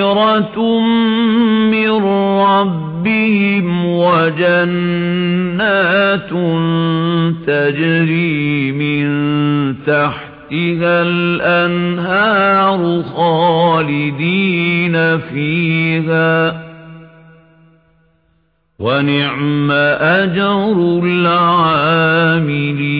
مَّغْفِرَةٌ مِّن رَّبِّهِمْ وَجَنَّاتٌ تَجْرِي مِن تَحْتِهَا الْأَنْهَارُ خَالِدِينَ فِيهَا وَنِعْمَ أَجْرُ الْعَامِلِينَ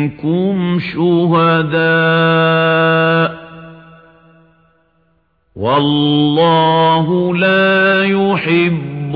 مِنكُمْ شُهَدَاءَ وَاللَّهُ لَا يُحِبُّ